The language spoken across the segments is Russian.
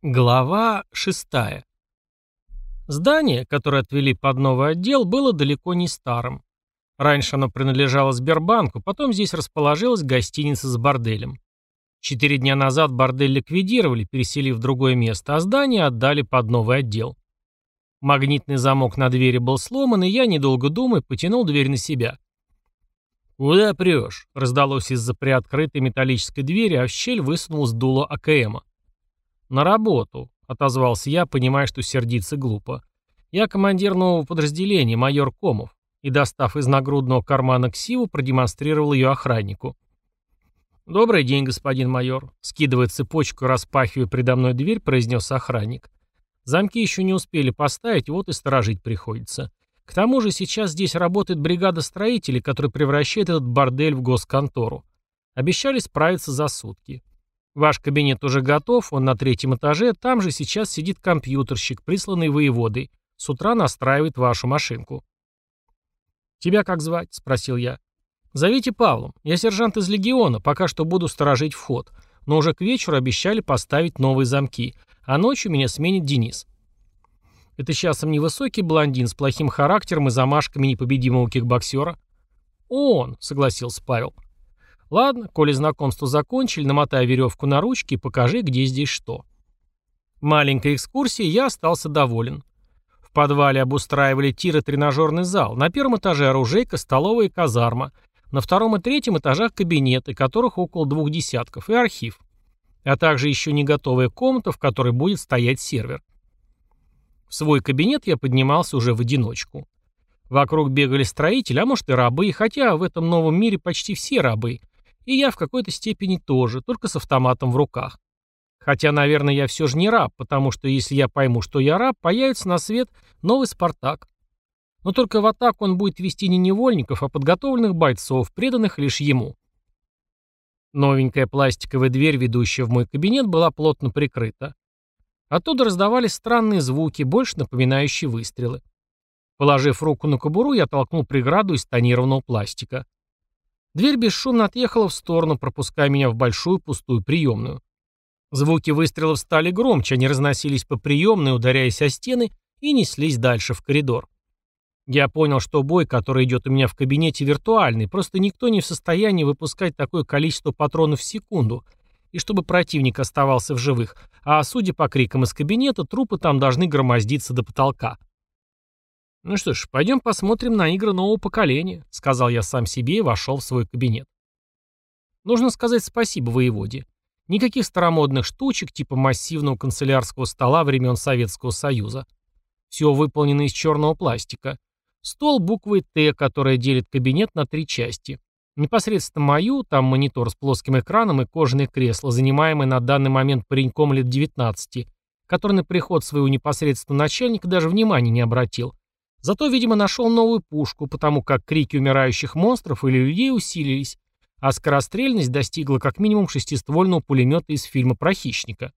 Глава 6. Здание, которое отвели под новый отдел, было далеко не старым. Раньше оно принадлежало Сбербанку, потом здесь расположилась гостиница с борделем. Четыре дня назад бордель ликвидировали, переселив в другое место, а здание отдали под новый отдел. Магнитный замок на двери был сломан, и я, недолго думая, потянул дверь на себя. «Куда прешь?» — раздалось из-за приоткрытой металлической двери, а в щель высунулось дуло АКМа. «На работу», — отозвался я, понимая, что сердиться глупо. «Я командир нового подразделения, майор Комов», и, достав из нагрудного кармана ксиву, продемонстрировал ее охраннику. «Добрый день, господин майор», — скидывая цепочку и распахивая предо мной дверь, произнес охранник. «Замки еще не успели поставить, вот и сторожить приходится. К тому же сейчас здесь работает бригада строителей, которая превращает этот бордель в госконтору. Обещали справиться за сутки. Ваш кабинет уже готов, он на третьем этаже, там же сейчас сидит компьютерщик, присланный воеводой. С утра настраивает вашу машинку. «Тебя как звать?» – спросил я. «Зовите Павлом. Я сержант из легиона, пока что буду сторожить вход. Но уже к вечеру обещали поставить новые замки, а ночью меня сменит Денис». Это сейчас часом невысокий блондин с плохим характером и замашками непобедимого кикбоксера. «Он!» – согласился Павел. – Ладно, коли знакомство закончили, намотай веревку на ручки и покажи, где здесь что. Маленькой экскурсией я остался доволен. В подвале обустраивали тир и тренажерный зал, на первом этаже оружейка, столовая и казарма, на втором и третьем этажах кабинеты, которых около двух десятков, и архив. А также еще не готовая комната, в которой будет стоять сервер. В свой кабинет я поднимался уже в одиночку. Вокруг бегали строители, а может и рабы, хотя в этом новом мире почти все рабы, и я в какой-то степени тоже, только с автоматом в руках. Хотя, наверное, я все же не раб, потому что если я пойму, что я раб, появится на свет новый «Спартак». Но только в атаку он будет вести не невольников, а подготовленных бойцов, преданных лишь ему. Новенькая пластиковая дверь, ведущая в мой кабинет, была плотно прикрыта. Оттуда раздавались странные звуки, больше напоминающие выстрелы. Положив руку на кобуру, я толкнул преграду из тонированного пластика. Дверь бесшумно отъехала в сторону, пропуская меня в большую пустую приемную. Звуки выстрелов стали громче, они разносились по приемной, ударяясь о стены, и неслись дальше в коридор. Я понял, что бой, который идет у меня в кабинете, виртуальный, просто никто не в состоянии выпускать такое количество патронов в секунду, и чтобы противник оставался в живых, а судя по крикам из кабинета, трупы там должны громоздиться до потолка. «Ну что ж, пойдем посмотрим на игры нового поколения», — сказал я сам себе и вошел в свой кабинет. Нужно сказать спасибо воеводе. Никаких старомодных штучек типа массивного канцелярского стола времен Советского Союза. Все выполнено из черного пластика. Стол буквы «Т», которая делит кабинет на три части. Непосредственно мою, там монитор с плоским экраном и кожаное кресло, занимаемое на данный момент пареньком лет 19, который на приход своего непосредственного начальника даже внимания не обратил, Зато, видимо, нашел новую пушку, потому как крики умирающих монстров или людей усилились, а скорострельность достигла как минимум шестиствольного пулемета из фильма про хищника.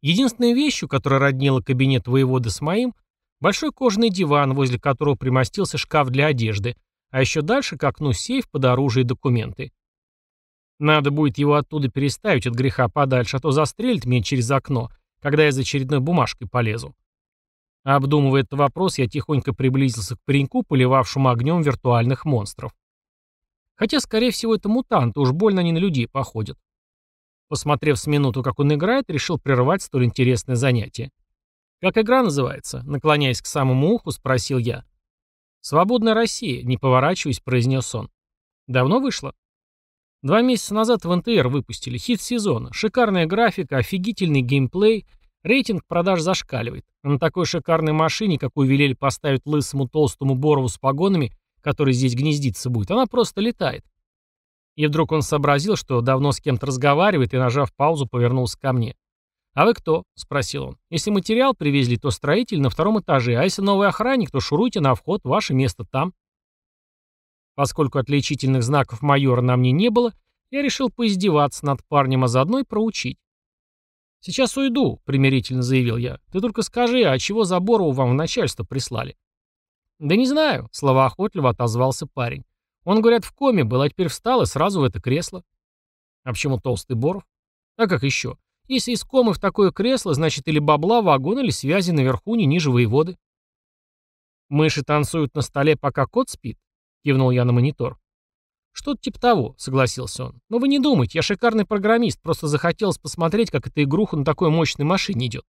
Единственной вещью, которая роднила кабинет воевода с моим, большой кожаный диван, возле которого примостился шкаф для одежды, а еще дальше к окну сейф под оружие и документы. Надо будет его оттуда переставить от греха подальше, а то застрелит меня через окно, когда я за очередной бумажкой полезу. Обдумывая этот вопрос, я тихонько приблизился к пареньку, поливавшему огнем виртуальных монстров. Хотя, скорее всего, это мутанты, уж больно они на людей походят. Посмотрев с минуту, как он играет, решил прервать столь интересное занятие. «Как игра называется?» — наклоняясь к самому уху, спросил я. «Свободная Россия», — не поворачиваясь, произнес он. «Давно вышло?» Два месяца назад в НТР выпустили хит сезона. Шикарная графика, офигительный геймплей — Рейтинг продаж зашкаливает. На такой шикарной машине, какую велели поставить лысому толстому Борову с погонами, который здесь гнездиться будет, она просто летает. И вдруг он сообразил, что давно с кем-то разговаривает, и, нажав паузу, повернулся ко мне. «А вы кто?» – спросил он. «Если материал привезли, то строитель на втором этаже, а если новый охранник, то шуруйте на вход, ваше место там». Поскольку отличительных знаков майора на мне не было, я решил поиздеваться над парнем, а заодно и проучить. «Сейчас уйду», — примирительно заявил я. «Ты только скажи, а чего Заборову вам в начальство прислали?» «Да не знаю», — слова охотливо отозвался парень. «Он, говорят, в коме был, а теперь встал и сразу в это кресло». «А почему толстый Боров?» «А как еще? Если из комы в такое кресло, значит или бабла, вагон, или связи наверху, не ниже воеводы». «Мыши танцуют на столе, пока кот спит», — кивнул я на монитор. «Что-то типа того», — согласился он. «Но вы не думайте, я шикарный программист, просто захотелось посмотреть, как эта игруха на такой мощной машине идет».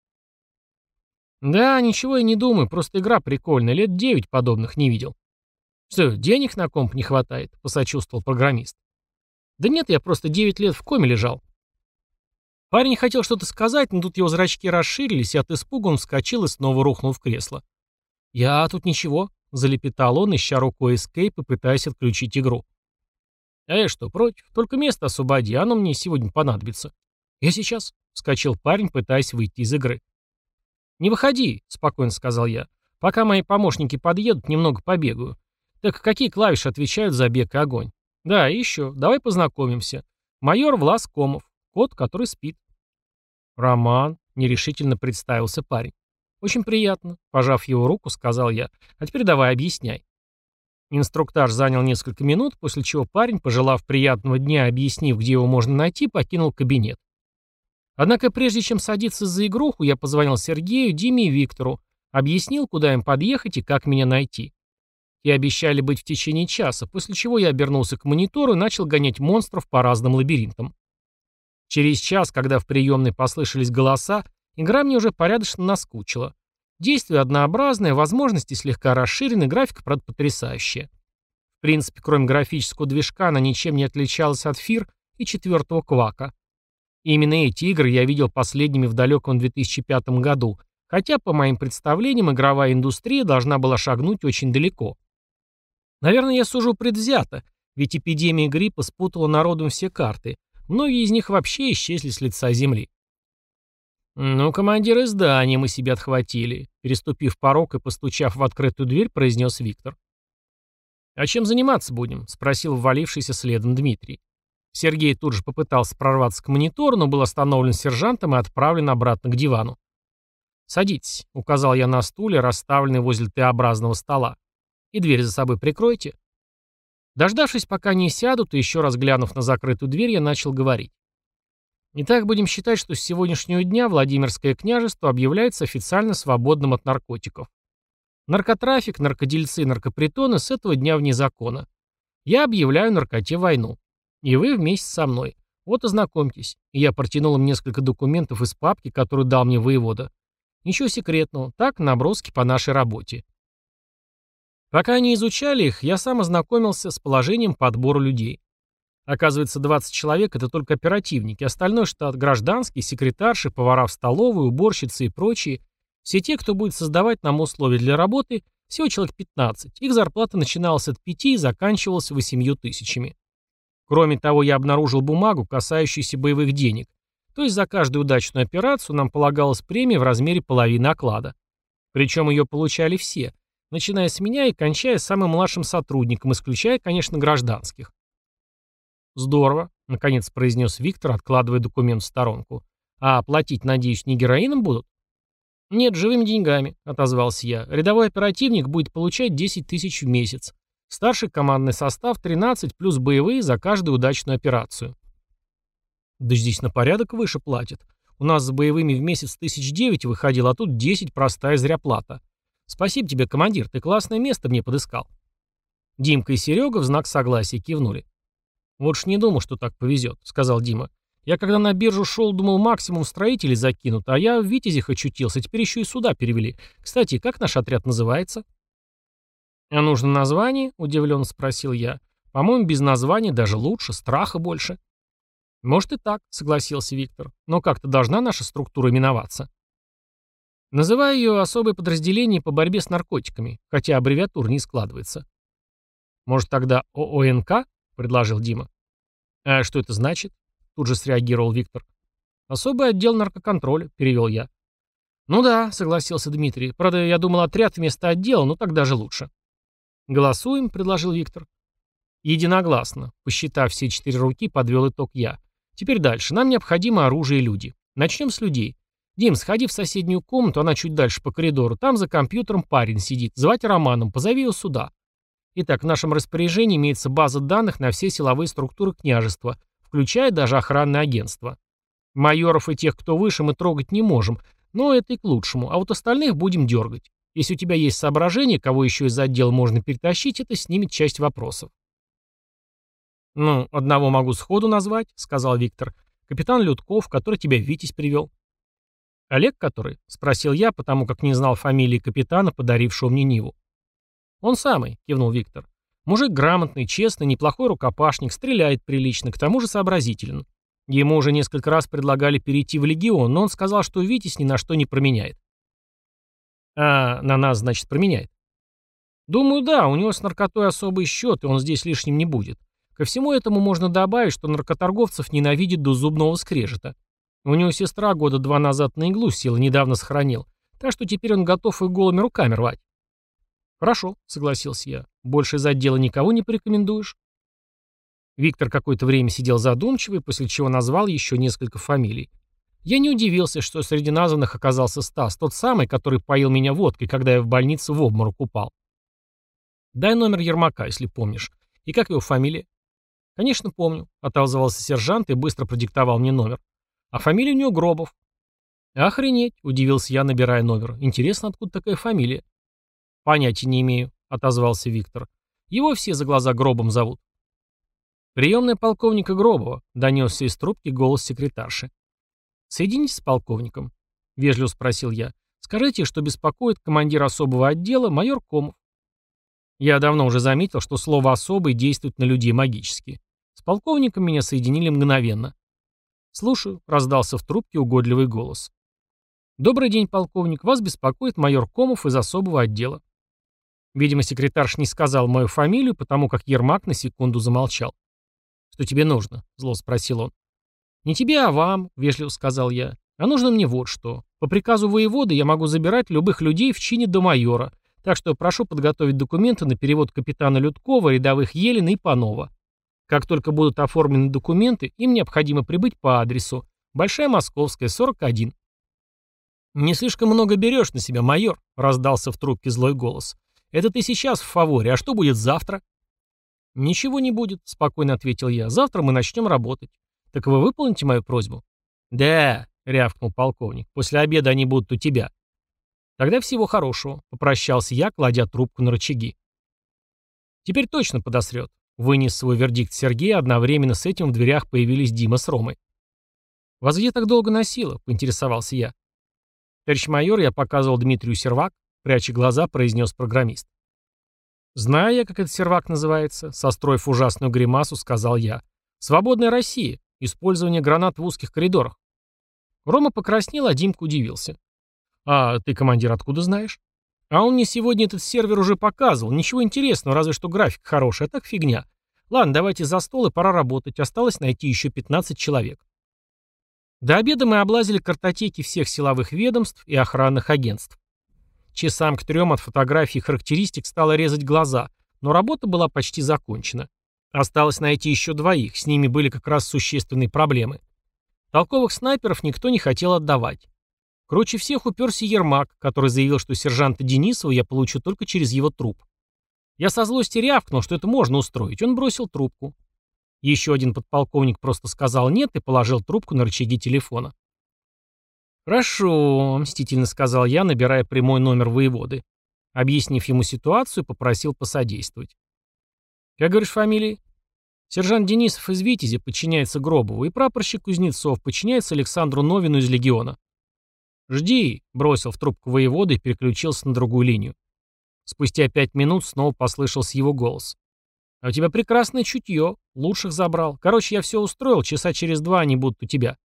«Да, ничего я не думаю, просто игра прикольная, лет девять подобных не видел». Все, денег на комп не хватает?» — посочувствовал программист. «Да нет, я просто девять лет в коме лежал». Парень хотел что-то сказать, но тут его зрачки расширились, и от испуга он вскочил и снова рухнул в кресло. «Я тут ничего», — залепетал он, ища рукой эскейп и пытаясь отключить игру. «А я что, против? Только место освободи, оно мне сегодня понадобится». «Я сейчас», — вскочил парень, пытаясь выйти из игры. «Не выходи», — спокойно сказал я. «Пока мои помощники подъедут, немного побегаю». «Так какие клавиши отвечают за бег и огонь?» «Да, и еще. Давай познакомимся. Майор Влас Комов, кот, который спит». «Роман», — нерешительно представился парень. «Очень приятно», — пожав его руку, сказал я. «А теперь давай объясняй». Инструктаж занял несколько минут, после чего парень, пожелав приятного дня объяснив, где его можно найти, покинул кабинет. Однако прежде чем садиться за игруху, я позвонил Сергею, Диме и Виктору, объяснил, куда им подъехать и как меня найти. И обещали быть в течение часа, после чего я обернулся к монитору и начал гонять монстров по разным лабиринтам. Через час, когда в приемной послышались голоса, игра мне уже порядочно наскучила. Действие однообразное, возможности слегка расширены, графика, правда, потрясающая. В принципе, кроме графического движка, она ничем не отличалась от Фир и четвертого Квака. Именно эти игры я видел последними в далеком 2005 году, хотя, по моим представлениям, игровая индустрия должна была шагнуть очень далеко. Наверное, я сужу предвзято, ведь эпидемия гриппа спутала народом все карты. Многие из них вообще исчезли с лица земли. «Ну, командир издания, мы себя отхватили», — переступив порог и постучав в открытую дверь, произнес Виктор. «А чем заниматься будем?» — спросил ввалившийся следом Дмитрий. Сергей тут же попытался прорваться к монитору, но был остановлен сержантом и отправлен обратно к дивану. «Садитесь», — указал я на стуле, расставленный возле Т-образного стола. «И дверь за собой прикройте». Дождавшись, пока не сядут, и еще раз глянув на закрытую дверь, я начал говорить. Итак, будем считать, что с сегодняшнего дня Владимирское княжество объявляется официально свободным от наркотиков. Наркотрафик, наркодельцы и наркопритоны с этого дня вне закона. Я объявляю наркоте войну. И вы вместе со мной. Вот ознакомьтесь. И я протянул им несколько документов из папки, которую дал мне воевода. Ничего секретного. Так, наброски по нашей работе. Пока они изучали их, я сам ознакомился с положением подбора людей. Оказывается, 20 человек — это только оперативники, остальной штат — гражданские, секретарши, повара в столовой, уборщицы и прочие. Все те, кто будет создавать нам условия для работы, всего человек 15. Их зарплата начиналась от 5 и заканчивалась 8 тысячами. Кроме того, я обнаружил бумагу, касающуюся боевых денег. То есть за каждую удачную операцию нам полагалась премия в размере половины оклада. Причем ее получали все, начиная с меня и кончая самым младшим сотрудником, исключая, конечно, гражданских. «Здорово», — наконец произнес Виктор, откладывая документ в сторонку. «А платить, надеюсь, не героином будут?» «Нет, живыми деньгами», — отозвался я. «Рядовой оперативник будет получать 10 тысяч в месяц. Старший командный состав 13 плюс боевые за каждую удачную операцию». «Да здесь на порядок выше платят. У нас с боевыми в месяц тысяч девять выходил, а тут 10 простая зря плата. Спасибо тебе, командир, ты классное место мне подыскал». Димка и Серега в знак согласия кивнули. «Вот ж не думал, что так повезет», — сказал Дима. «Я когда на биржу шел, думал, максимум строителей закинут, а я в Витязях очутился, теперь еще и сюда перевели. Кстати, как наш отряд называется?» «А нужно название?» — удивленно спросил я. «По-моему, без названия даже лучше, страха больше». «Может и так», — согласился Виктор. «Но как-то должна наша структура именоваться». Называю ее особое подразделение по борьбе с наркотиками, хотя аббревиатур не складывается. «Может, тогда ООНК?» — предложил Дима. «А что это значит?» — тут же среагировал Виктор. «Особый отдел наркоконтроля», — перевел я. «Ну да», — согласился Дмитрий. «Правда, я думал отряд вместо отдела, но так даже лучше». «Голосуем», — предложил Виктор. «Единогласно», — посчитав все четыре руки, подвел итог я. «Теперь дальше. Нам необходимо оружие и люди. Начнем с людей. Дим, сходи в соседнюю комнату, она чуть дальше по коридору. Там за компьютером парень сидит. Звать Романом, позови его сюда. Итак, в нашем распоряжении имеется база данных на все силовые структуры княжества, включая даже охранное агентство. Майоров и тех, кто выше, мы трогать не можем, но это и к лучшему, а вот остальных будем дергать. Если у тебя есть соображение, кого еще из отдела можно перетащить, это снимет часть вопросов. «Ну, одного могу сходу назвать», — сказал Виктор. «Капитан Людков, который тебя в Витязь привел». «Олег который?» — спросил я, потому как не знал фамилии капитана, подарившего мне Ниву. «Он самый», — кивнул Виктор. «Мужик грамотный, честный, неплохой рукопашник, стреляет прилично, к тому же сообразителен. Ему уже несколько раз предлагали перейти в Легион, но он сказал, что Витязь ни на что не променяет». «А на нас, значит, променяет?» «Думаю, да, у него с наркотой особый счет, и он здесь лишним не будет. Ко всему этому можно добавить, что наркоторговцев ненавидит до зубного скрежета. У него сестра года два назад на иглу села недавно сохранил, так что теперь он готов и голыми руками рвать. «Хорошо», — согласился я. «Больше из отдела никого не порекомендуешь?» Виктор какое-то время сидел задумчивый, после чего назвал еще несколько фамилий. Я не удивился, что среди названных оказался Стас, тот самый, который поил меня водкой, когда я в больнице в обморок упал. «Дай номер Ермака, если помнишь. И как его фамилия?» «Конечно, помню», — отозвался сержант и быстро продиктовал мне номер. «А фамилия у него Гробов». «Охренеть», — удивился я, набирая номер. «Интересно, откуда такая фамилия?» «Понятия не имею», — отозвался Виктор. «Его все за глаза гробом зовут». «Приемная полковника Гробова», — донесся из трубки голос секретарши. «Соединитесь с полковником», — вежливо спросил я. «Скажите, что беспокоит командир особого отдела майор Комов». Я давно уже заметил, что слово «особый» действует на людей магически. С полковником меня соединили мгновенно. «Слушаю», — раздался в трубке угодливый голос. «Добрый день, полковник. Вас беспокоит майор Комов из особого отдела. Видимо, секретарш не сказал мою фамилию, потому как Ермак на секунду замолчал. «Что тебе нужно?» — зло спросил он. «Не тебе, а вам», — вежливо сказал я. «А нужно мне вот что. По приказу воевода я могу забирать любых людей в чине до майора, так что прошу подготовить документы на перевод капитана Людкова, рядовых Елена и Панова. Как только будут оформлены документы, им необходимо прибыть по адресу. Большая Московская, 41». «Не слишком много берешь на себя, майор», — раздался в трубке злой голос. Это ты сейчас в фаворе, а что будет завтра? Ничего не будет, спокойно ответил я. Завтра мы начнем работать. Так вы выполните мою просьбу? Да, рявкнул полковник. После обеда они будут у тебя. Тогда всего хорошего, попрощался я, кладя трубку на рычаги. Теперь точно подосрет. Вынес свой вердикт Сергей, одновременно с этим в дверях появились Дима с Ромой. «Вас где так долго носило?» — поинтересовался я. «Товарищ майор, я показывал Дмитрию сервак пряча глаза, произнес программист. «Знаю я, как этот сервак называется», — состроив ужасную гримасу, сказал я. «Свободная Россия. Использование гранат в узких коридорах». Рома покраснел, а Димка удивился. «А ты, командир, откуда знаешь?» «А он мне сегодня этот сервер уже показывал. Ничего интересного, разве что график хороший, а так фигня. Ладно, давайте за стол, и пора работать. Осталось найти еще 15 человек». До обеда мы облазили картотеки всех силовых ведомств и охранных агентств. Часам к трем от фотографий и характеристик стало резать глаза, но работа была почти закончена. Осталось найти еще двоих, с ними были как раз существенные проблемы. Толковых снайперов никто не хотел отдавать. Круче всех уперся Ермак, который заявил, что сержанта Денисова я получу только через его труп. Я со злости рявкнул, что это можно устроить, он бросил трубку. Еще один подполковник просто сказал «нет» и положил трубку на рычаги телефона. «Хорошо», — мстительно сказал я, набирая прямой номер воеводы. Объяснив ему ситуацию, попросил посодействовать. «Как говоришь фамилии?» Сержант Денисов из Витязи подчиняется Гробову, и прапорщик Кузнецов подчиняется Александру Новину из легиона. «Жди», — бросил в трубку воевода и переключился на другую линию. Спустя пять минут снова послышался его голос. «А у тебя прекрасное чутье. Лучших забрал. Короче, я все устроил, часа через два они будут у тебя».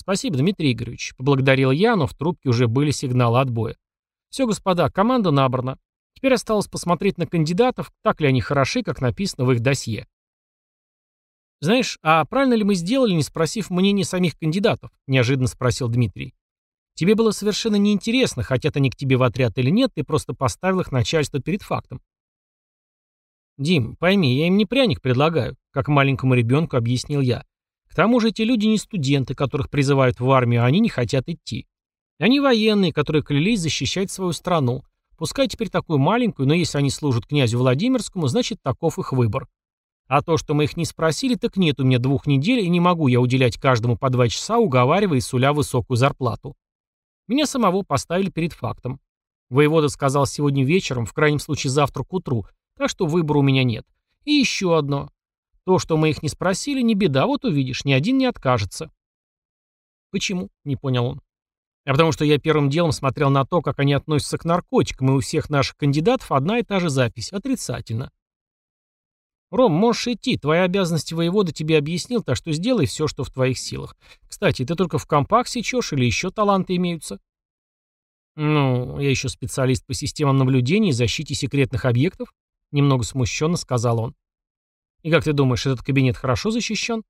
«Спасибо, Дмитрий Игоревич», — поблагодарил я, но в трубке уже были сигналы отбоя. «Все, господа, команда набрана. Теперь осталось посмотреть на кандидатов, так ли они хороши, как написано в их досье». «Знаешь, а правильно ли мы сделали, не спросив мнения самих кандидатов?» — неожиданно спросил Дмитрий. «Тебе было совершенно неинтересно, хотят они к тебе в отряд или нет, ты просто поставил их начальство перед фактом». «Дим, пойми, я им не пряник предлагаю», — как маленькому ребенку объяснил я. К тому же эти люди не студенты, которых призывают в армию, а они не хотят идти. Они военные, которые клялись защищать свою страну. Пускай теперь такую маленькую, но если они служат князю Владимирскому, значит таков их выбор. А то, что мы их не спросили, так нет у меня двух недель, и не могу я уделять каждому по два часа, уговаривая и суля высокую зарплату. Меня самого поставили перед фактом. Воевода сказал сегодня вечером, в крайнем случае завтра к утру, так что выбора у меня нет. И еще одно. То, что мы их не спросили, не беда, вот увидишь, ни один не откажется. Почему? Не понял он. А потому что я первым делом смотрел на то, как они относятся к наркотикам, и у всех наших кандидатов одна и та же запись. Отрицательно. Ром, можешь идти, Твоя обязанность воевода тебе объяснил, так что сделай все, что в твоих силах. Кстати, ты только в компах сечешь или еще таланты имеются? Ну, я еще специалист по системам наблюдения и защите секретных объектов, немного смущенно сказал он. И как ты думаешь, этот кабинет хорошо защищен?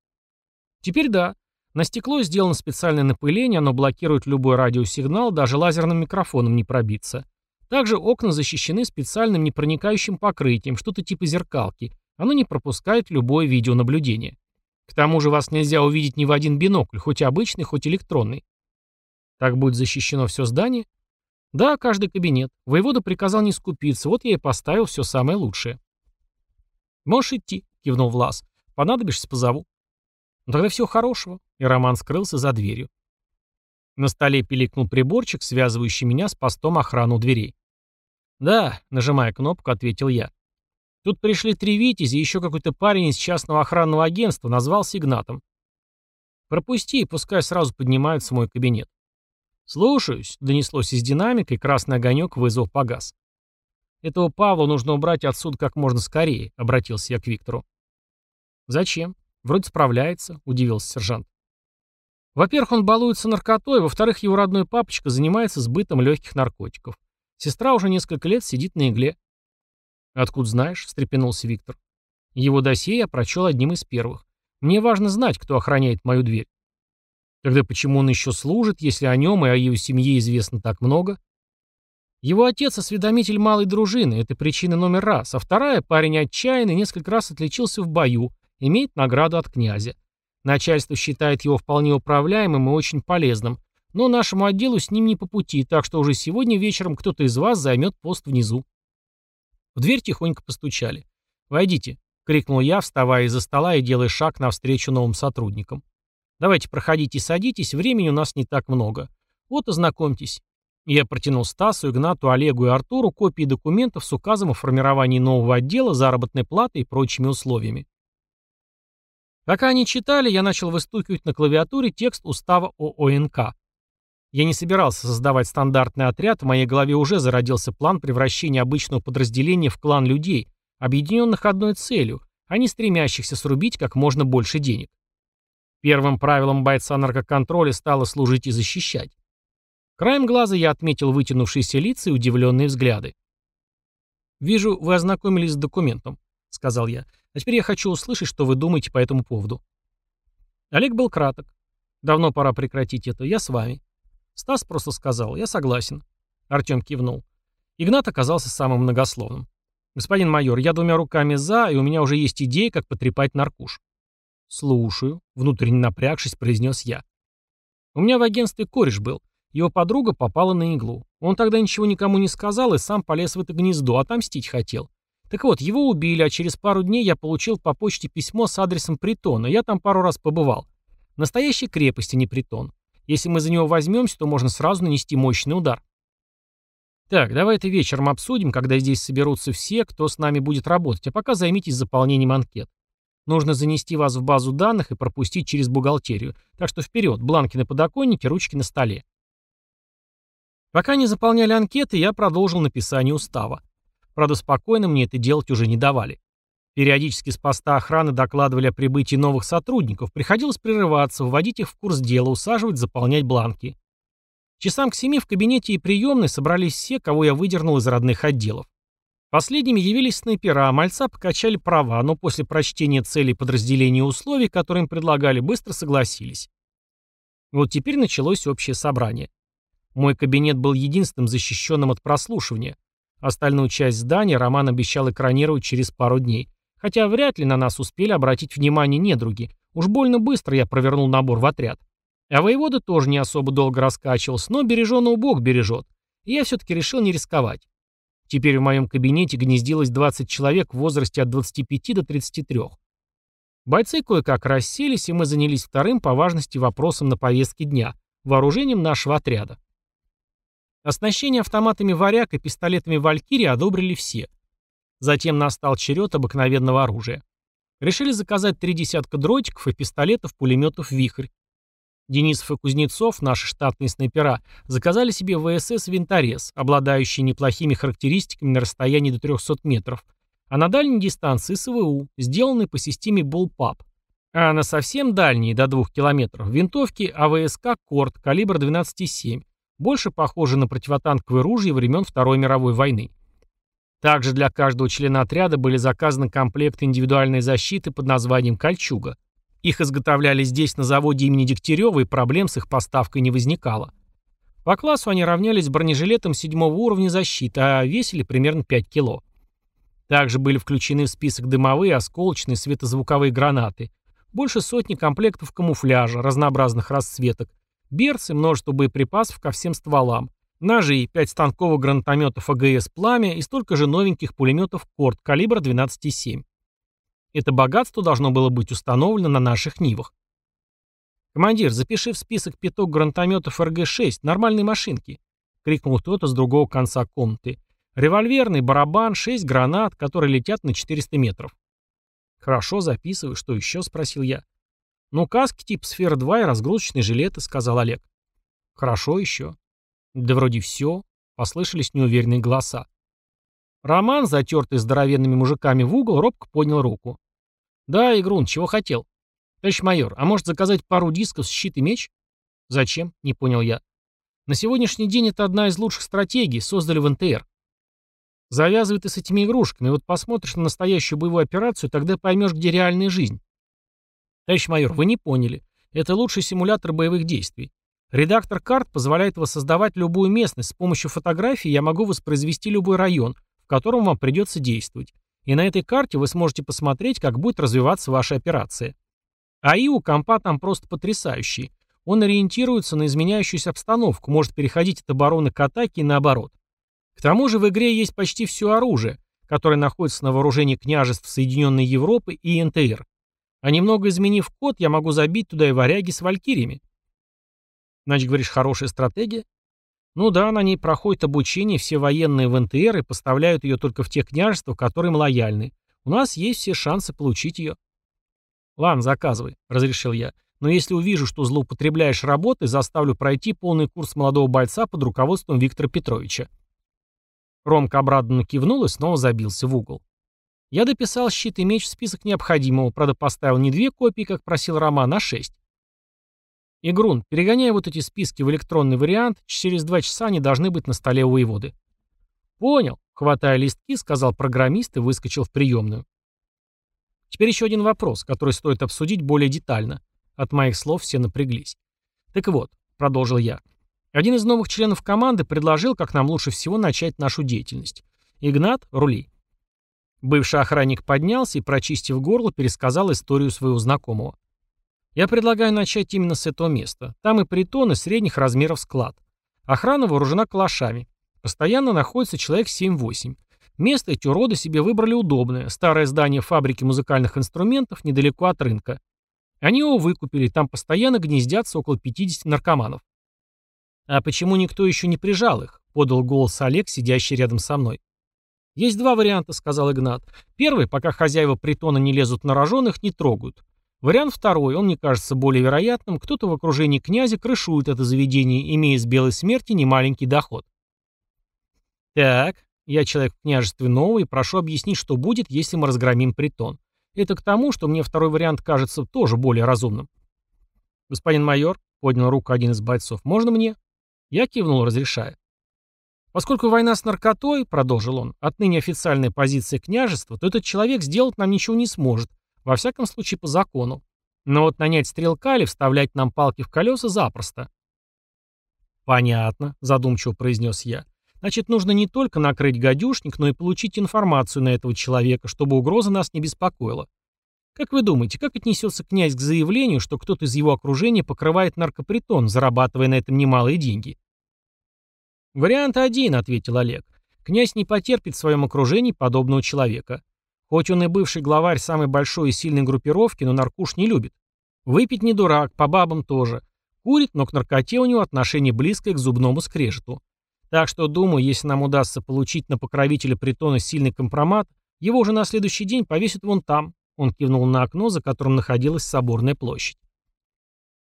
Теперь да. На стекло сделано специальное напыление, оно блокирует любой радиосигнал, даже лазерным микрофоном не пробиться. Также окна защищены специальным непроникающим покрытием, что-то типа зеркалки. Оно не пропускает любое видеонаблюдение. К тому же вас нельзя увидеть ни в один бинокль, хоть обычный, хоть электронный. Так будет защищено все здание? Да, каждый кабинет. Воевода приказал не скупиться, вот я и поставил все самое лучшее. Можешь идти. — кивнул Влас. «Понадобишься, позову». «Ну тогда всего хорошего», — и Роман скрылся за дверью. На столе пиликнул приборчик, связывающий меня с постом охрану дверей. «Да», — нажимая кнопку, ответил я. Тут пришли три витязи и еще какой-то парень из частного охранного агентства, назвался Игнатом. «Пропусти, пускай сразу поднимаются в мой кабинет». «Слушаюсь», — донеслось из динамика, и красный огонек вызвал погас. «Этого Павла нужно убрать отсюда как можно скорее», — обратился я к Виктору. «Зачем? Вроде справляется», — удивился сержант. «Во-первых, он балуется наркотой, во-вторых, его родной папочка занимается сбытом легких наркотиков. Сестра уже несколько лет сидит на игле». «Откуда знаешь?» — встрепенулся Виктор. «Его досье я прочел одним из первых. Мне важно знать, кто охраняет мою дверь». «Тогда почему он еще служит, если о нем и о его семье известно так много?» Его отец – осведомитель малой дружины, это причина номер раз, а вторая – парень отчаянный, несколько раз отличился в бою, имеет награду от князя. Начальство считает его вполне управляемым и очень полезным, но нашему отделу с ним не по пути, так что уже сегодня вечером кто-то из вас займет пост внизу. В дверь тихонько постучали. «Войдите», — крикнул я, вставая из-за стола и делая шаг навстречу новым сотрудникам. «Давайте, проходите и садитесь, времени у нас не так много. Вот, ознакомьтесь». Я протянул Стасу, Игнату, Олегу и Артуру копии документов с указом о формировании нового отдела, заработной платы и прочими условиями. Пока они читали, я начал выстукивать на клавиатуре текст устава ООНК. Я не собирался создавать стандартный отряд, в моей голове уже зародился план превращения обычного подразделения в клан людей, объединенных одной целью, а не стремящихся срубить как можно больше денег. Первым правилом бойца наркоконтроля стало служить и защищать. Краем глаза я отметил вытянувшиеся лица и удивленные взгляды. «Вижу, вы ознакомились с документом», — сказал я. А теперь я хочу услышать, что вы думаете по этому поводу. Олег был краток. Давно пора прекратить это. Я с вами. Стас просто сказал. Я согласен. Артем кивнул. Игнат оказался самым многословным. «Господин майор, я двумя руками за, и у меня уже есть идея, как потрепать наркуш». «Слушаю», — внутренне напрягшись, произнес я. «У меня в агентстве кореш был. Его подруга попала на иглу. Он тогда ничего никому не сказал и сам полез в это гнездо, отомстить хотел. Так вот, его убили, а через пару дней я получил по почте письмо с адресом притона. Я там пару раз побывал. Настоящей крепости не притон. Если мы за него возьмемся, то можно сразу нанести мощный удар. Так, давай это вечером обсудим, когда здесь соберутся все, кто с нами будет работать, а пока займитесь заполнением анкет. Нужно занести вас в базу данных и пропустить через бухгалтерию. Так что вперед, бланки на подоконнике, ручки на столе. Пока не заполняли анкеты, я продолжил написание устава. Правда, спокойно мне это делать уже не давали. Периодически с поста охраны докладывали о прибытии новых сотрудников, приходилось прерываться, вводить их в курс дела, усаживать, заполнять бланки. Часам к семи в кабинете и приемной собрались все, кого я выдернул из родных отделов. Последними явились снайпера, а мальца покачали права, но после прочтения целей подразделения и условий, которые им предлагали, быстро согласились. Вот теперь началось общее собрание. Мой кабинет был единственным защищенным от прослушивания. Остальную часть здания Роман обещал экранировать через пару дней. Хотя вряд ли на нас успели обратить внимание недруги. Уж больно быстро я провернул набор в отряд. А воевода тоже не особо долго раскачивался, но береженого Бог бережет. И я все-таки решил не рисковать. Теперь в моем кабинете гнездилось 20 человек в возрасте от 25 до 33. Бойцы кое-как расселись, и мы занялись вторым по важности вопросом на повестке дня – вооружением нашего отряда. Оснащение автоматами «Варяг» и пистолетами «Валькирии» одобрили все. Затем настал черед обыкновенного оружия. Решили заказать три десятка дротиков и пистолетов-пулеметов «Вихрь». Денисов и Кузнецов, наши штатные снайпера, заказали себе ВСС «Винторез», обладающий неплохими характеристиками на расстоянии до 300 метров, а на дальней дистанции СВУ, сделанный по системе «Буллпап». А на совсем дальней, до 2 километров, винтовки АВСК «Корт» калибр 12,7 больше похожи на противотанковые ружья времен Второй мировой войны. Также для каждого члена отряда были заказаны комплекты индивидуальной защиты под названием «Кольчуга». Их изготовляли здесь на заводе имени Дегтярева, и проблем с их поставкой не возникало. По классу они равнялись бронежилетам седьмого уровня защиты, а весили примерно 5 кило. Также были включены в список дымовые, осколочные, светозвуковые гранаты, больше сотни комплектов камуфляжа, разнообразных расцветок, берцы, множество боеприпасов ко всем стволам, ножи, пять станковых гранатометов АГС «Пламя» и столько же новеньких пулеметов «Корт» калибра 12,7. Это богатство должно было быть установлено на наших Нивах. «Командир, запиши в список пяток гранатометов РГ-6, нормальные машинки», — крикнул кто-то с другого конца комнаты. «Револьверный, барабан, шесть гранат, которые летят на 400 метров». «Хорошо, записываю. Что еще?» — спросил я. «Ну, каски типа «Сфера-2» и разгрузочные жилеты», — сказал Олег. «Хорошо еще». «Да вроде все», — послышались неуверенные голоса. Роман, затертый здоровенными мужиками в угол, робко поднял руку. «Да, Игрун, чего хотел?» «Товарищ майор, а может заказать пару дисков с щит и меч?» «Зачем?» — не понял я. «На сегодняшний день это одна из лучших стратегий, создали в НТР». «Завязывай ты с этими игрушками, вот посмотришь на настоящую боевую операцию, тогда поймешь, где реальная жизнь. Товарищ майор, вы не поняли. Это лучший симулятор боевых действий. Редактор карт позволяет воссоздавать любую местность. С помощью фотографии я могу воспроизвести любой район, в котором вам придется действовать. И на этой карте вы сможете посмотреть, как будет развиваться ваша операция. АИ у компа там просто потрясающий. Он ориентируется на изменяющуюся обстановку, может переходить от обороны к атаке и наоборот. К тому же в игре есть почти все оружие, которое находится на вооружении княжеств Соединенной Европы и НТР. А немного изменив код, я могу забить туда и варяги с валькириями. Значит, говоришь, хорошая стратегия? Ну да, на ней проходит обучение все военные в НТР и поставляют ее только в те княжества, которым лояльны. У нас есть все шансы получить ее. Ладно, заказывай, разрешил я. Но если увижу, что злоупотребляешь работы, заставлю пройти полный курс молодого бойца под руководством Виктора Петровича. Ромка обрадованно кивнул снова забился в угол. Я дописал щит и меч в список необходимого, правда поставил не две копии, как просил Роман, а шесть. Игрун, перегоняя вот эти списки в электронный вариант, через два часа они должны быть на столе у воеводы. Понял, хватая листки, сказал программист и выскочил в приемную. Теперь еще один вопрос, который стоит обсудить более детально. От моих слов все напряглись. Так вот, продолжил я. Один из новых членов команды предложил, как нам лучше всего начать нашу деятельность. Игнат, рули. Бывший охранник поднялся и, прочистив горло, пересказал историю своего знакомого. «Я предлагаю начать именно с этого места. Там и притон, и средних размеров склад. Охрана вооружена калашами. Постоянно находится человек 7-8. Место эти уроды себе выбрали удобное. Старое здание фабрики музыкальных инструментов недалеко от рынка. Они его выкупили, там постоянно гнездятся около 50 наркоманов. «А почему никто еще не прижал их?» — подал голос Олег, сидящий рядом со мной. «Есть два варианта», — сказал Игнат. «Первый, пока хозяева притона не лезут на рожон, их не трогают. Вариант второй, он мне кажется более вероятным, кто-то в окружении князя крышует это заведение, имея с белой смерти немаленький доход». «Так, я человек в княжестве новый, прошу объяснить, что будет, если мы разгромим притон. Это к тому, что мне второй вариант кажется тоже более разумным». «Господин майор», — поднял руку один из бойцов, — «можно мне?» Я кивнул, разрешая. Поскольку война с наркотой, продолжил он, отныне официальная позиция княжества, то этот человек сделать нам ничего не сможет, во всяком случае по закону. Но вот нанять стрелка или вставлять нам палки в колеса запросто. Понятно, задумчиво произнес я. Значит, нужно не только накрыть гадюшник, но и получить информацию на этого человека, чтобы угроза нас не беспокоила. Как вы думаете, как отнесется князь к заявлению, что кто-то из его окружения покрывает наркопритон, зарабатывая на этом немалые деньги? «Вариант один», — ответил Олег. «Князь не потерпит в своем окружении подобного человека. Хоть он и бывший главарь самой большой и сильной группировки, но наркуш не любит. Выпить не дурак, по бабам тоже. Курит, но к наркоте у него отношение близкое к зубному скрежету. Так что, думаю, если нам удастся получить на покровителя притона сильный компромат, его уже на следующий день повесят вон там». Он кивнул на окно, за которым находилась соборная площадь.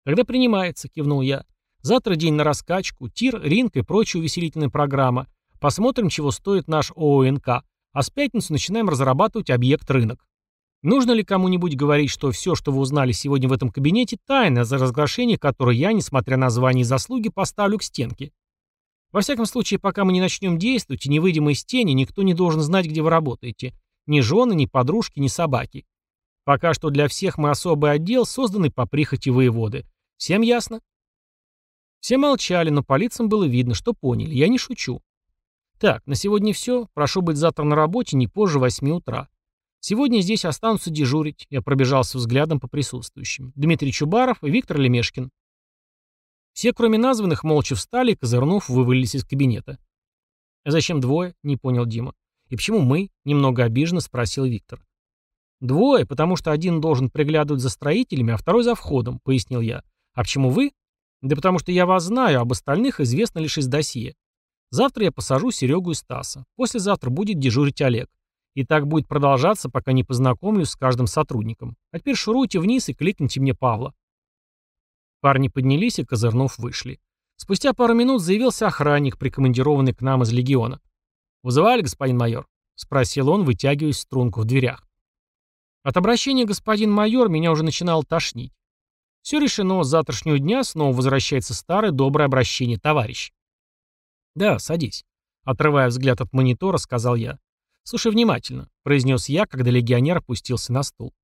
Когда принимается», — кивнул я. Завтра день на раскачку, тир, ринг и прочая увеселительная программа. Посмотрим, чего стоит наш ООНК. А с пятницы начинаем разрабатывать объект-рынок. Нужно ли кому-нибудь говорить, что все, что вы узнали сегодня в этом кабинете, тайна, за разглашение которое я, несмотря на звание и заслуги, поставлю к стенке? Во всяком случае, пока мы не начнем действовать и не выйдем из тени, никто не должен знать, где вы работаете. Ни жены, ни подружки, ни собаки. Пока что для всех мы особый отдел, созданный по прихоти воеводы. Всем ясно? Все молчали, но по лицам было видно, что поняли. Я не шучу. Так, на сегодня все. Прошу быть завтра на работе не позже восьми утра. Сегодня здесь останутся дежурить. Я пробежался взглядом по присутствующим. Дмитрий Чубаров и Виктор Лемешкин. Все, кроме названных, молча встали и, козырнув, вывалились из кабинета. «А зачем двое?» — не понял Дима. «И почему мы?» — немного обиженно спросил Виктор. «Двое, потому что один должен приглядывать за строителями, а второй за входом», — пояснил я. «А почему вы?» Да потому что я вас знаю, об остальных известно лишь из досье. Завтра я посажу Серегу и Стаса. Послезавтра будет дежурить Олег. И так будет продолжаться, пока не познакомлюсь с каждым сотрудником. А теперь шуруйте вниз и кликните мне Павла». Парни поднялись и, козырнув, вышли. Спустя пару минут заявился охранник, прикомандированный к нам из легиона. «Вызывали, господин майор?» — спросил он, вытягиваясь в струнку в дверях. От обращения господин майор меня уже начинал тошнить. Все решено, с завтрашнего дня снова возвращается старое доброе обращение товарищ. «Да, садись», — отрывая взгляд от монитора, сказал я. «Слушай внимательно», — произнес я, когда легионер опустился на стул.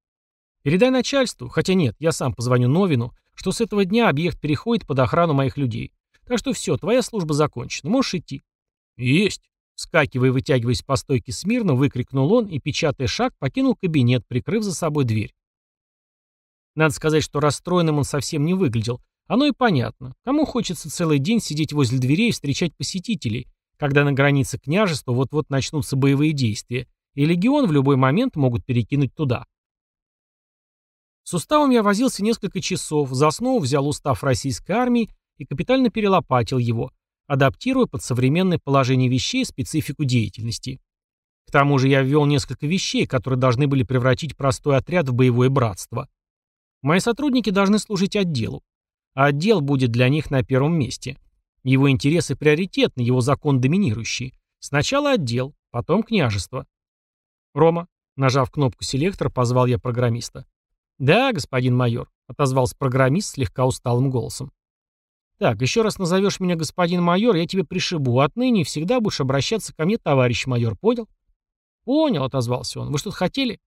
«Передай начальству, хотя нет, я сам позвоню Новину, что с этого дня объект переходит под охрану моих людей. Так что все, твоя служба закончена, можешь идти». «Есть!» Вскакивая и вытягиваясь по стойке смирно, выкрикнул он и, печатая шаг, покинул кабинет, прикрыв за собой дверь. Надо сказать, что расстроенным он совсем не выглядел. Оно и понятно. Кому хочется целый день сидеть возле дверей и встречать посетителей, когда на границе княжества вот-вот начнутся боевые действия, и легион в любой момент могут перекинуть туда. С уставом я возился несколько часов, за основу взял устав российской армии и капитально перелопатил его, адаптируя под современное положение вещей специфику деятельности. К тому же я ввел несколько вещей, которые должны были превратить простой отряд в боевое братство. Мои сотрудники должны служить отделу. А отдел будет для них на первом месте. Его интересы приоритетны, его закон доминирующий. Сначала отдел, потом княжество. Рома, нажав кнопку селектор, позвал я программиста. «Да, господин майор», — отозвался программист слегка усталым голосом. «Так, еще раз назовешь меня господин майор, я тебе пришибу. Отныне всегда будешь обращаться ко мне, товарищ майор, понял?» «Понял», — отозвался он. «Вы что-то хотели?»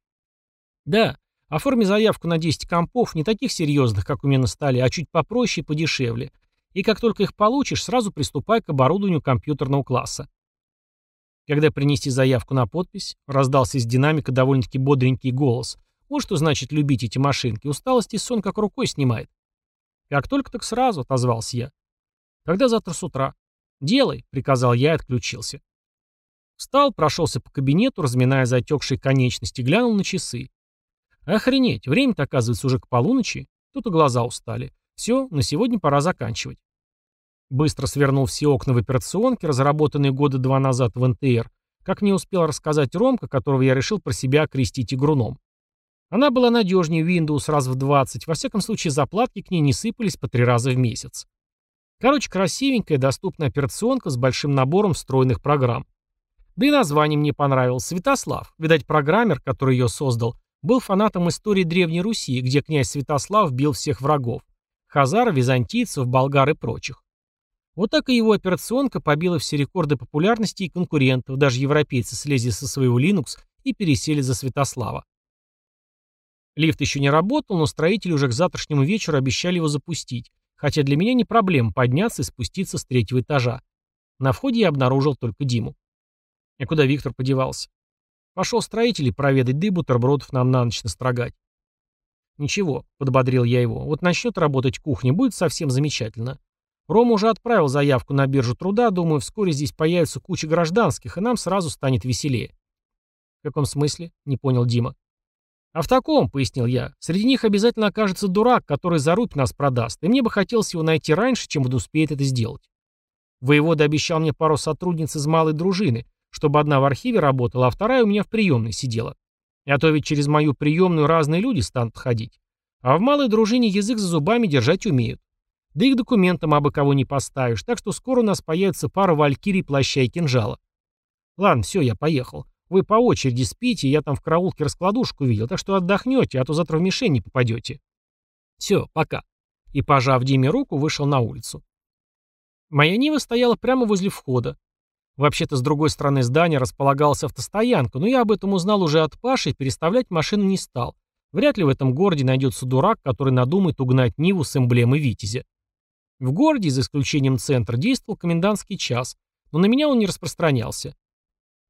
«Да. Оформи заявку на 10 компов, не таких серьезных, как у меня на столе, а чуть попроще и подешевле. И как только их получишь, сразу приступай к оборудованию компьютерного класса. Когда принести заявку на подпись, раздался из динамика довольно-таки бодренький голос. Вот что значит любить эти машинки. Усталость и сон как рукой снимает. Как только, так сразу, отозвался я. Когда завтра с утра? Делай, приказал я и отключился. Встал, прошелся по кабинету, разминая затекшие конечности, глянул на часы. Охренеть, время-то, оказывается, уже к полуночи. Тут и глаза устали. Все, на сегодня пора заканчивать. Быстро свернул все окна в операционке, разработанные года два назад в НТР, как мне успел рассказать Ромка, которого я решил про себя окрестить игруном. Она была надежнее Windows раз в 20, во всяком случае заплатки к ней не сыпались по три раза в месяц. Короче, красивенькая, доступная операционка с большим набором встроенных программ. Да и название мне понравилось – Святослав. Видать, программер, который ее создал, был фанатом истории Древней Руси, где князь Святослав бил всех врагов – хазар, византийцев, болгар и прочих. Вот так и его операционка побила все рекорды популярности и конкурентов, даже европейцы слезли со своего Linux и пересели за Святослава. Лифт еще не работал, но строители уже к завтрашнему вечеру обещали его запустить, хотя для меня не проблема подняться и спуститься с третьего этажа. На входе я обнаружил только Диму. А куда Виктор подевался? Пошел строителей проведать, да и бутербродов нам на ночь настрогать. Ничего, подбодрил я его, вот начнет работать кухня, будет совсем замечательно. Рома уже отправил заявку на биржу труда, думаю, вскоре здесь появится куча гражданских, и нам сразу станет веселее. В каком смысле? Не понял Дима. А в таком, пояснил я, среди них обязательно окажется дурак, который за рубь нас продаст, и мне бы хотелось его найти раньше, чем он успеет это сделать. Воевода обещал мне пару сотрудниц из малой дружины, чтобы одна в архиве работала, а вторая у меня в приемной сидела. А то ведь через мою приемную разные люди станут ходить. А в малой дружине язык за зубами держать умеют. Да и к документам абы кого не поставишь, так что скоро у нас появится пара валькирий, плаща и кинжала. Ладно, все, я поехал. Вы по очереди спите, я там в караулке раскладушку видел, так что отдохнете, а то завтра в мишень не попадете. Все, пока. И, пожав Диме руку, вышел на улицу. Моя Нива стояла прямо возле входа. Вообще-то с другой стороны здания располагалась автостоянка, но я об этом узнал уже от Паши и переставлять машину не стал. Вряд ли в этом городе найдется дурак, который надумает угнать Ниву с эмблемой Витязя. В городе, за исключением центра, действовал комендантский час, но на меня он не распространялся.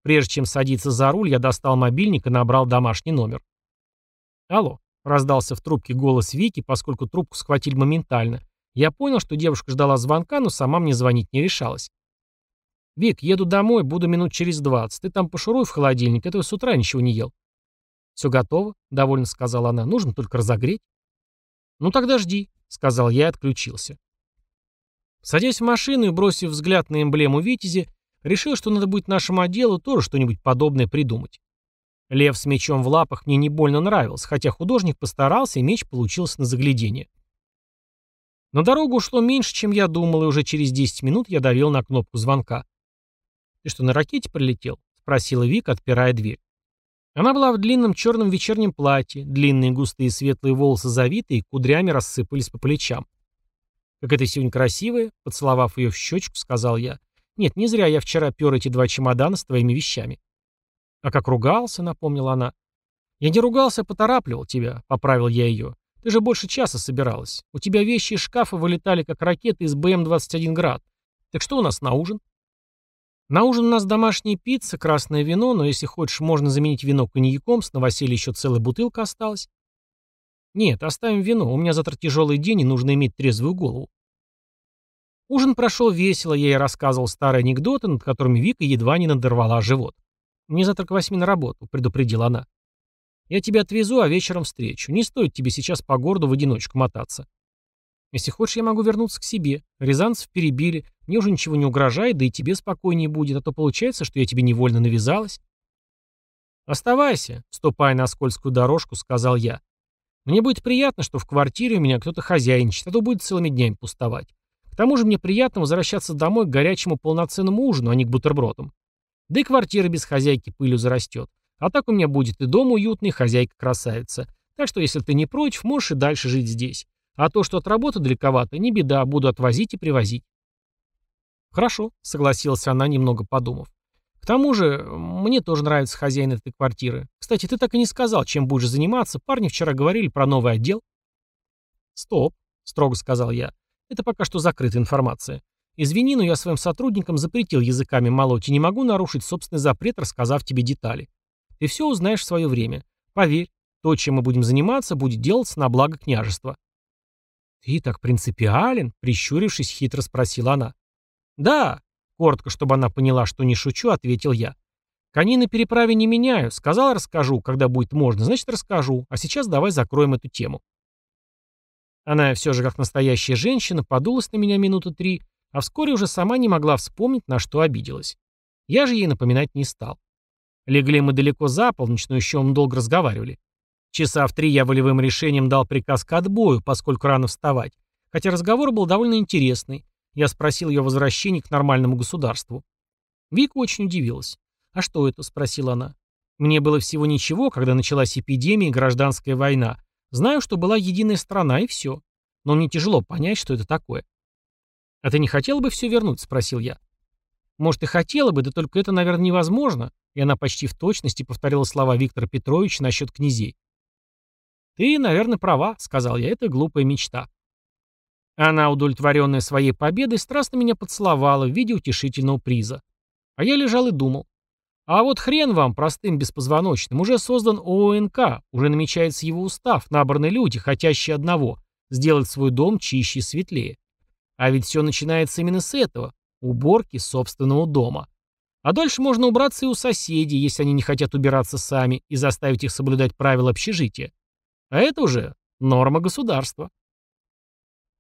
Прежде чем садиться за руль, я достал мобильник и набрал домашний номер. «Алло», — раздался в трубке голос Вики, поскольку трубку схватили моментально. Я понял, что девушка ждала звонка, но сама мне звонить не решалась. «Вик, еду домой, буду минут через двадцать. Ты там пошуруй в холодильник, Это я с утра ничего не ел». «Все готово», — довольно сказала она. «Нужно только разогреть». «Ну тогда жди», — сказал я и отключился. Садясь в машину и бросив взгляд на эмблему «Витязи», решил, что надо будет нашему отделу тоже что-нибудь подобное придумать. Лев с мечом в лапах мне не больно нравился, хотя художник постарался, и меч получился на заглядение. На дорогу ушло меньше, чем я думал, и уже через 10 минут я давил на кнопку звонка. «Ты что, на ракете прилетел?» — спросила Вика, отпирая дверь. Она была в длинном черном вечернем платье, длинные густые светлые волосы завиты и кудрями рассыпались по плечам. «Как это сегодня красивая!» — поцеловав ее в щечку, сказал я. «Нет, не зря я вчера пер эти два чемодана с твоими вещами». «А как ругался?» — напомнила она. «Я не ругался, а поторапливал тебя», — поправил я ее. «Ты же больше часа собиралась. У тебя вещи из шкафа вылетали, как ракеты из БМ-21 эм «Град». Так что у нас на ужин?» На ужин у нас домашняя пицца, красное вино, но если хочешь, можно заменить вино коньяком, с новоселья еще целая бутылка осталась. Нет, оставим вино, у меня завтра тяжелый день и нужно иметь трезвую голову. Ужин прошел весело, я ей рассказывал старые анекдоты, над которыми Вика едва не надорвала живот. «Мне завтра к восьми на работу», — предупредила она. «Я тебя отвезу, а вечером встречу. Не стоит тебе сейчас по городу в одиночку мотаться. Если хочешь, я могу вернуться к себе. Рязанцев перебили. Мне уже ничего не угрожает, да и тебе спокойнее будет, а то получается, что я тебе невольно навязалась. «Оставайся», — ступая на скользкую дорожку, сказал я. «Мне будет приятно, что в квартире у меня кто-то хозяйничает, а то будет целыми днями пустовать. К тому же мне приятно возвращаться домой к горячему полноценному ужину, а не к бутербродам. Да и квартира без хозяйки пылью зарастет. А так у меня будет и дом уютный, и хозяйка красавица. Так что, если ты не против, можешь и дальше жить здесь. А то, что от работы далековато, не беда, буду отвозить и привозить. Хорошо, согласилась она, немного подумав. К тому же, мне тоже нравится хозяин этой квартиры. Кстати, ты так и не сказал, чем будешь заниматься. Парни вчера говорили про новый отдел. Стоп, строго сказал я. Это пока что закрытая информация. Извини, но я своим сотрудникам запретил языками молоть и не могу нарушить собственный запрет, рассказав тебе детали. Ты все узнаешь в свое время. Поверь, то, чем мы будем заниматься, будет делаться на благо княжества. «Ты так принципиален?» — прищурившись, хитро спросила она. «Да», — коротко, чтобы она поняла, что не шучу, ответил я. «Коней на переправе не меняю. Сказал, расскажу. Когда будет можно, значит, расскажу. А сейчас давай закроем эту тему». Она все же, как настоящая женщина, подулась на меня минуты три, а вскоре уже сама не могла вспомнить, на что обиделась. Я же ей напоминать не стал. Легли мы далеко за полночь, но еще мы долго разговаривали. Часа в три я волевым решением дал приказ к отбою, поскольку рано вставать. Хотя разговор был довольно интересный. Я спросил ее возвращение к нормальному государству. Вика очень удивилась. «А что это?» – спросила она. «Мне было всего ничего, когда началась эпидемия и гражданская война. Знаю, что была единая страна, и все. Но мне тяжело понять, что это такое». «А ты не хотела бы все вернуть?» – спросил я. «Может, и хотела бы, да только это, наверное, невозможно». И она почти в точности повторила слова Виктора Петровича насчет князей. «Ты, наверное, права», — сказал я, — «это глупая мечта». Она, удовлетворенная своей победой, страстно меня поцеловала в виде утешительного приза. А я лежал и думал. А вот хрен вам, простым беспозвоночным, уже создан ООНК, уже намечается его устав, набраны люди, хотящие одного – сделать свой дом чище и светлее. А ведь все начинается именно с этого – уборки собственного дома. А дальше можно убраться и у соседей, если они не хотят убираться сами, и заставить их соблюдать правила общежития. А это уже норма государства.